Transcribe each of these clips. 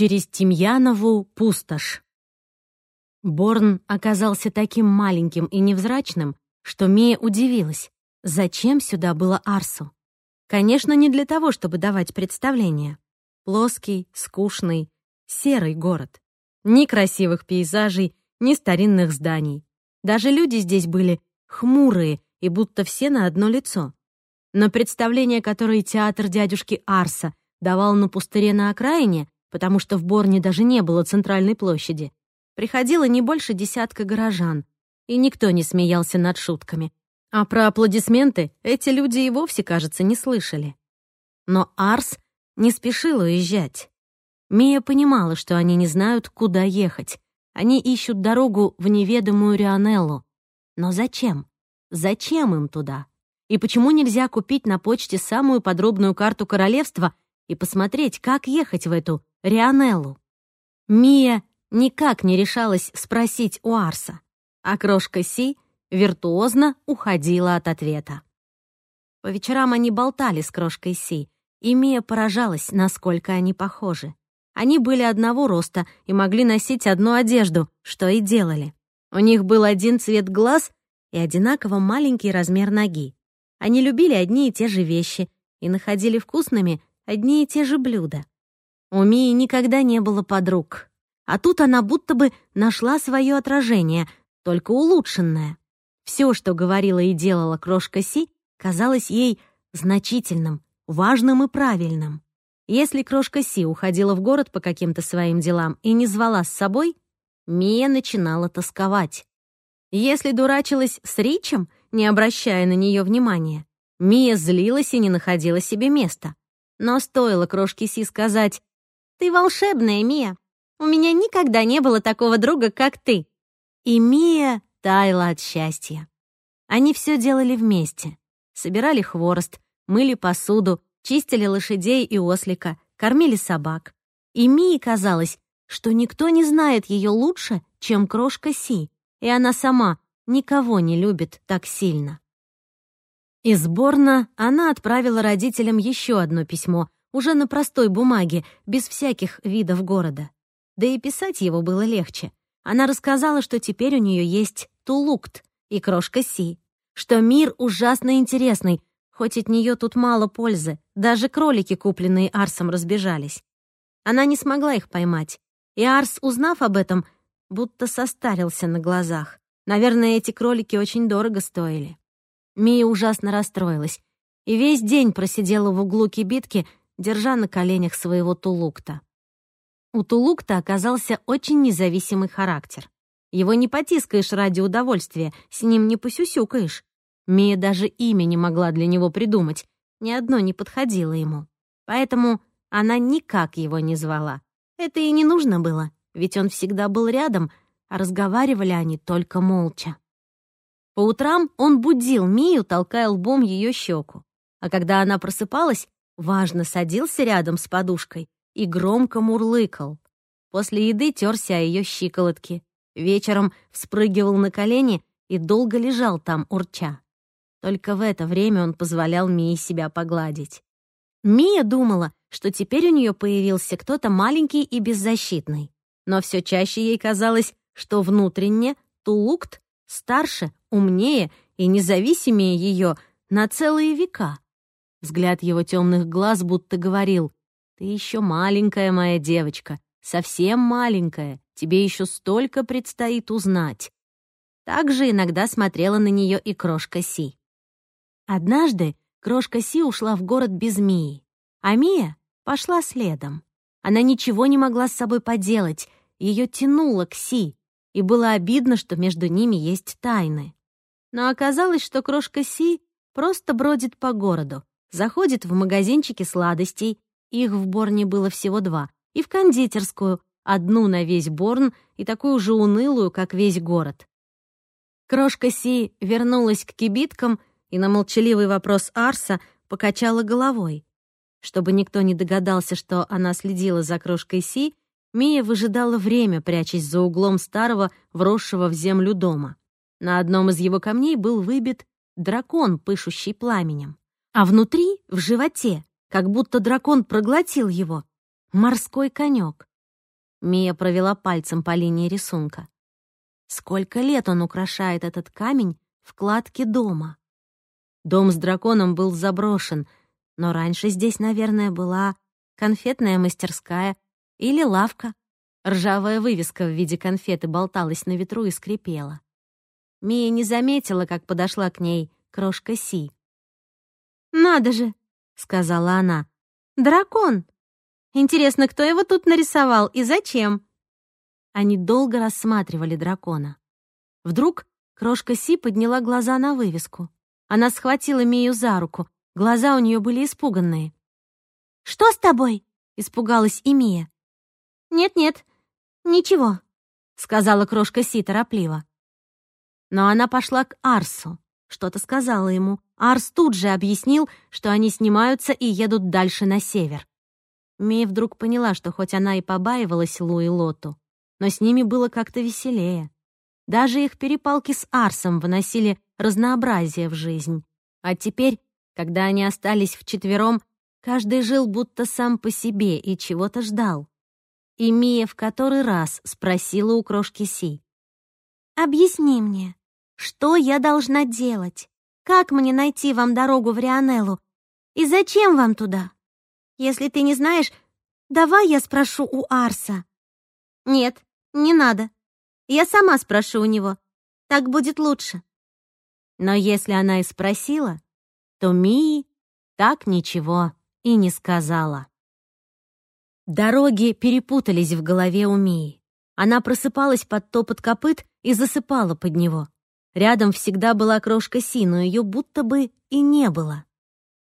Через Тимьянову пустошь. Борн оказался таким маленьким и невзрачным, что Мия удивилась, зачем сюда было Арсу. Конечно, не для того, чтобы давать представление. Плоский, скучный, серый город. Ни красивых пейзажей, ни старинных зданий. Даже люди здесь были хмурые и будто все на одно лицо. Но представление, которое театр дядюшки Арса давал на пустыре на окраине, потому что в Борне даже не было центральной площади, приходило не больше десятка горожан, и никто не смеялся над шутками. А про аплодисменты эти люди и вовсе, кажется, не слышали. Но Арс не спешил уезжать. Мия понимала, что они не знают, куда ехать. Они ищут дорогу в неведомую Рионеллу. Но зачем? Зачем им туда? И почему нельзя купить на почте самую подробную карту королевства и посмотреть, как ехать в эту Рионеллу? Мия никак не решалась спросить у Арса, а крошка Си виртуозно уходила от ответа. По вечерам они болтали с крошкой Си, и Мия поражалась, насколько они похожи. Они были одного роста и могли носить одну одежду, что и делали. У них был один цвет глаз и одинаково маленький размер ноги. Они любили одни и те же вещи и находили вкусными одни и те же блюда. У Мии никогда не было подруг. А тут она будто бы нашла свое отражение, только улучшенное. Все, что говорила и делала крошка Си, казалось ей значительным, важным и правильным. Если крошка Си уходила в город по каким-то своим делам и не звала с собой, Мия начинала тосковать. Если дурачилась с Ричем, не обращая на нее внимания, Мия злилась и не находила себе места. Но стоило крошке Си сказать «Ты волшебная, Мия. У меня никогда не было такого друга, как ты». И Мия таяла от счастья. Они все делали вместе. Собирали хворост, мыли посуду, чистили лошадей и ослика, кормили собак. И Мии казалось, что никто не знает ее лучше, чем крошка Си, и она сама никого не любит так сильно. Из Борна она отправила родителям еще одно письмо, уже на простой бумаге, без всяких видов города. Да и писать его было легче. Она рассказала, что теперь у нее есть Тулукт и крошка Си, что мир ужасно интересный, хоть от нее тут мало пользы, даже кролики, купленные Арсом, разбежались. Она не смогла их поймать, и Арс, узнав об этом, будто состарился на глазах. Наверное, эти кролики очень дорого стоили. Мия ужасно расстроилась и весь день просидела в углу кибитки, держа на коленях своего Тулукта. У Тулукта оказался очень независимый характер. Его не потискаешь ради удовольствия, с ним не посюсюкаешь. Мия даже имя не могла для него придумать, ни одно не подходило ему. Поэтому она никак его не звала. Это и не нужно было, ведь он всегда был рядом, а разговаривали они только молча. По утрам он будил Мию, толкая лбом ее щеку. А когда она просыпалась, важно садился рядом с подушкой и громко мурлыкал. После еды терся о ее щиколотки. Вечером вспрыгивал на колени и долго лежал там, урча. Только в это время он позволял Мии себя погладить. Мия думала, что теперь у нее появился кто-то маленький и беззащитный. Но все чаще ей казалось, что внутренне Тулукт старше, умнее и независимее ее на целые века. Взгляд его темных глаз будто говорил ты еще маленькая моя девочка, совсем маленькая, тебе еще столько предстоит узнать. Также иногда смотрела на нее и крошка Си. Однажды крошка Си ушла в город без Мии, а Мия пошла следом. Она ничего не могла с собой поделать, ее тянуло к Си, и было обидно, что между ними есть тайны. Но оказалось, что крошка Си просто бродит по городу, заходит в магазинчики сладостей их в Борне было всего два. И в кондитерскую, одну на весь Борн и такую же унылую, как весь город. Крошка Си вернулась к кибиткам и на молчаливый вопрос Арса покачала головой. Чтобы никто не догадался, что она следила за крошкой Си, Мия выжидала время, прячась за углом старого, вросшего в землю дома. На одном из его камней был выбит дракон, пышущий пламенем. А внутри, в животе, как будто дракон проглотил его. Морской конек. Мия провела пальцем по линии рисунка. Сколько лет он украшает этот камень в кладке дома. Дом с драконом был заброшен, но раньше здесь, наверное, была конфетная мастерская или лавка. Ржавая вывеска в виде конфеты болталась на ветру и скрипела. Мия не заметила, как подошла к ней крошка Си. «Надо же!» — сказала она. «Дракон! Интересно, кто его тут нарисовал и зачем?» Они долго рассматривали дракона. Вдруг крошка Си подняла глаза на вывеску. Она схватила Мию за руку. Глаза у нее были испуганные. «Что с тобой?» — испугалась и Мия. «Нет-нет, ничего», — сказала крошка Си торопливо. Но она пошла к Арсу, что-то сказала ему. Арс тут же объяснил, что они снимаются и едут дальше на север. Мия вдруг поняла, что хоть она и побаивалась Лу и Лоту, но с ними было как-то веселее. Даже их перепалки с Арсом выносили разнообразие в жизнь. А теперь, когда они остались вчетвером, каждый жил будто сам по себе и чего-то ждал. И Мия в который раз спросила у крошки Си. «Объясни мне, что я должна делать? Как мне найти вам дорогу в Рионеллу? И зачем вам туда? Если ты не знаешь, давай я спрошу у Арса». «Нет, не надо. Я сама спрошу у него. Так будет лучше». Но если она и спросила, то Мии так ничего и не сказала. Дороги перепутались в голове у Мии. Она просыпалась под топот копыт и засыпала под него. Рядом всегда была крошка Си, но ее будто бы и не было.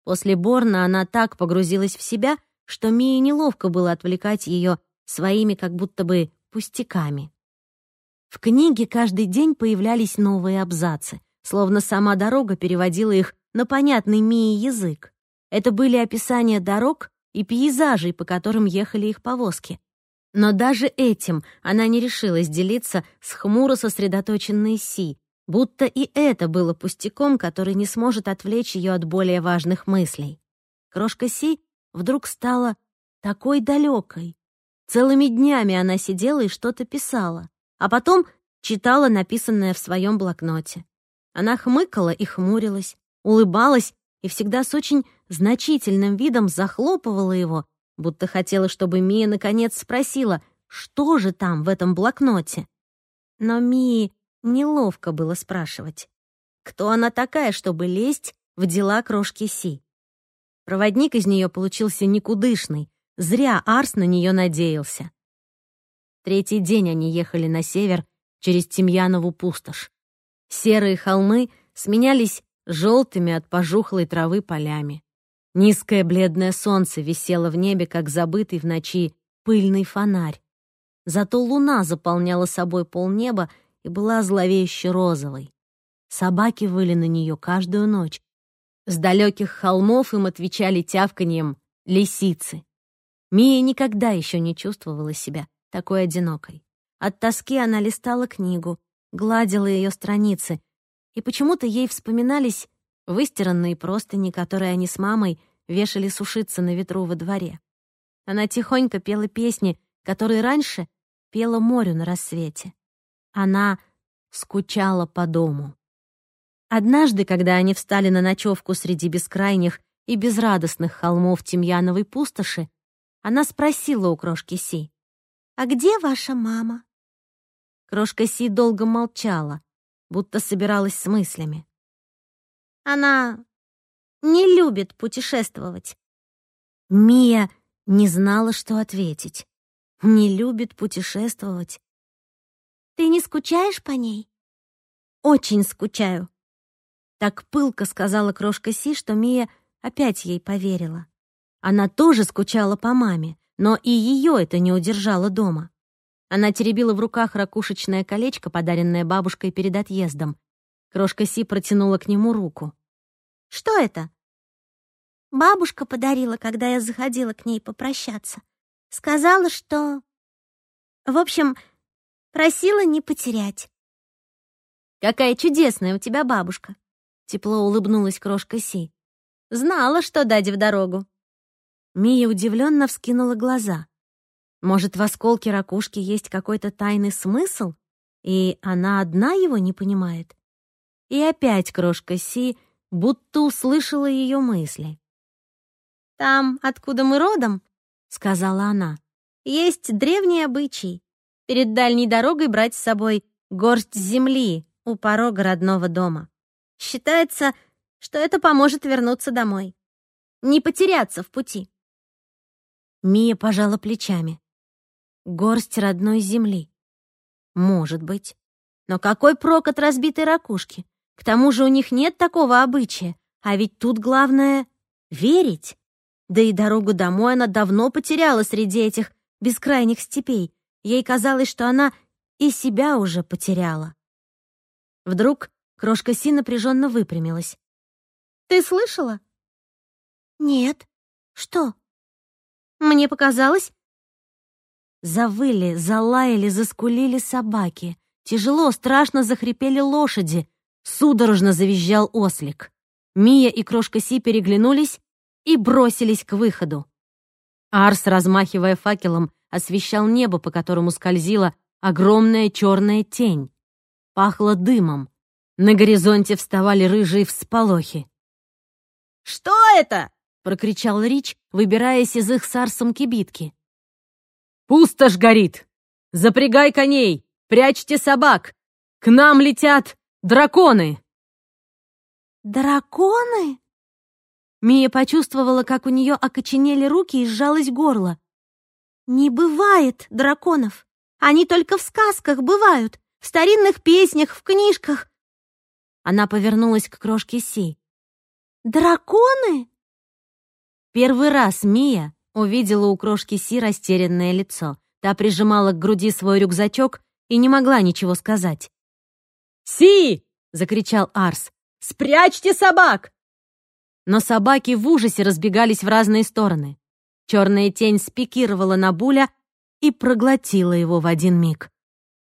После Борна она так погрузилась в себя, что Мии неловко было отвлекать ее своими как будто бы пустяками. В книге каждый день появлялись новые абзацы, словно сама дорога переводила их на понятный Мии язык. Это были описания дорог и пейзажей, по которым ехали их повозки. Но даже этим она не решилась делиться с хмуро сосредоточенной Си, Будто и это было пустяком, который не сможет отвлечь ее от более важных мыслей. Крошка Си вдруг стала такой далекой. Целыми днями она сидела и что-то писала, а потом читала написанное в своем блокноте. Она хмыкала и хмурилась, улыбалась и всегда с очень значительным видом захлопывала его, будто хотела, чтобы Мия наконец спросила, что же там в этом блокноте. Но Мии Неловко было спрашивать. Кто она такая, чтобы лезть в дела крошки Си? Проводник из нее получился никудышный. Зря Арс на нее надеялся. Третий день они ехали на север через Тимьянову пустошь. Серые холмы сменялись желтыми от пожухлой травы полями. Низкое бледное солнце висело в небе, как забытый в ночи пыльный фонарь. Зато луна заполняла собой полнеба и была зловеще розовой. Собаки выли на нее каждую ночь. С далеких холмов им отвечали тявканьем лисицы. Мия никогда еще не чувствовала себя такой одинокой. От тоски она листала книгу, гладила ее страницы, и почему-то ей вспоминались выстиранные простыни, которые они с мамой вешали сушиться на ветру во дворе. Она тихонько пела песни, которые раньше пела морю на рассвете. Она скучала по дому. Однажды, когда они встали на ночевку среди бескрайних и безрадостных холмов Тимьяновой пустоши, она спросила у крошки Си, «А где ваша мама?» Крошка Си долго молчала, будто собиралась с мыслями. «Она не любит путешествовать». Мия не знала, что ответить. «Не любит путешествовать». Ты не скучаешь по ней? Очень скучаю. Так пылко сказала крошка Си, что Мия опять ей поверила. Она тоже скучала по маме, но и ее это не удержало дома. Она теребила в руках ракушечное колечко, подаренное бабушкой перед отъездом. Крошка Си протянула к нему руку. «Что это?» «Бабушка подарила, когда я заходила к ней попрощаться. Сказала, что...» «В общем, Просила не потерять. «Какая чудесная у тебя бабушка!» Тепло улыбнулась крошка Си. «Знала, что дать в дорогу». Мия удивленно вскинула глаза. Может, в осколке ракушки есть какой-то тайный смысл, и она одна его не понимает? И опять крошка Си будто услышала ее мысли. «Там, откуда мы родом, — сказала она, — есть древний обычай перед дальней дорогой брать с собой горсть земли у порога родного дома. Считается, что это поможет вернуться домой, не потеряться в пути». Мия пожала плечами. Горсть родной земли. Может быть. Но какой прок от разбитой ракушки? К тому же у них нет такого обычая. А ведь тут главное — верить. Да и дорогу домой она давно потеряла среди этих бескрайних степей. Ей казалось, что она и себя уже потеряла. Вдруг крошка Си напряженно выпрямилась. «Ты слышала?» «Нет. Что?» «Мне показалось, Завыли, залаяли, заскулили собаки. Тяжело, страшно захрипели лошади. Судорожно завизжал ослик. Мия и крошка Си переглянулись и бросились к выходу. Арс, размахивая факелом, освещал небо, по которому скользила огромная черная тень. Пахло дымом. На горизонте вставали рыжие всполохи. «Что это?» — прокричал Рич, выбираясь из их с Арсом кибитки. Пустошь горит! Запрягай коней! Прячьте собак! К нам летят драконы!» «Драконы?» Мия почувствовала, как у нее окоченели руки и сжалось горло. «Не бывает драконов! Они только в сказках бывают, в старинных песнях, в книжках!» Она повернулась к крошке Си. «Драконы?» Первый раз Мия Увидела у крошки Си растерянное лицо. Та прижимала к груди свой рюкзачок и не могла ничего сказать. «Си!» — закричал Арс. «Спрячьте собак!» Но собаки в ужасе разбегались в разные стороны. Черная тень спикировала на Буля и проглотила его в один миг.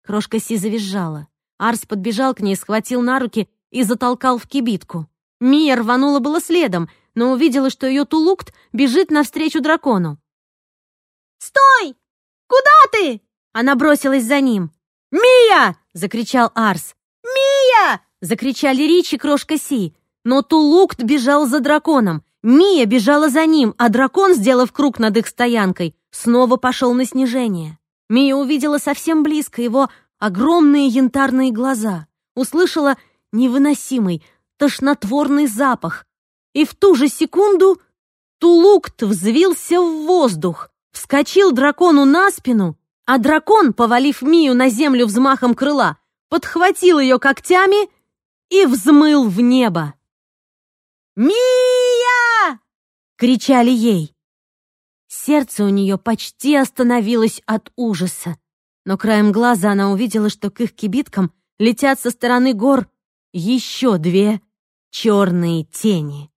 Крошка Си завизжала. Арс подбежал к ней, схватил на руки и затолкал в кибитку. Мия рванула было следом, но увидела, что ее тулукт бежит навстречу дракону. «Стой! Куда ты?» Она бросилась за ним. «Мия!» — закричал Арс. «Мия!» — закричали Рич и Крошка Си. Но Тулукт бежал за драконом. Мия бежала за ним, а дракон, сделав круг над их стоянкой, снова пошел на снижение. Мия увидела совсем близко его огромные янтарные глаза, услышала невыносимый, тошнотворный запах, и в ту же секунду Тулукт взвился в воздух, вскочил дракону на спину, а дракон, повалив Мию на землю взмахом крыла, подхватил ее когтями и взмыл в небо. «Мия!» — кричали ей. Сердце у нее почти остановилось от ужаса, но краем глаза она увидела, что к их кибиткам летят со стороны гор еще две черные тени.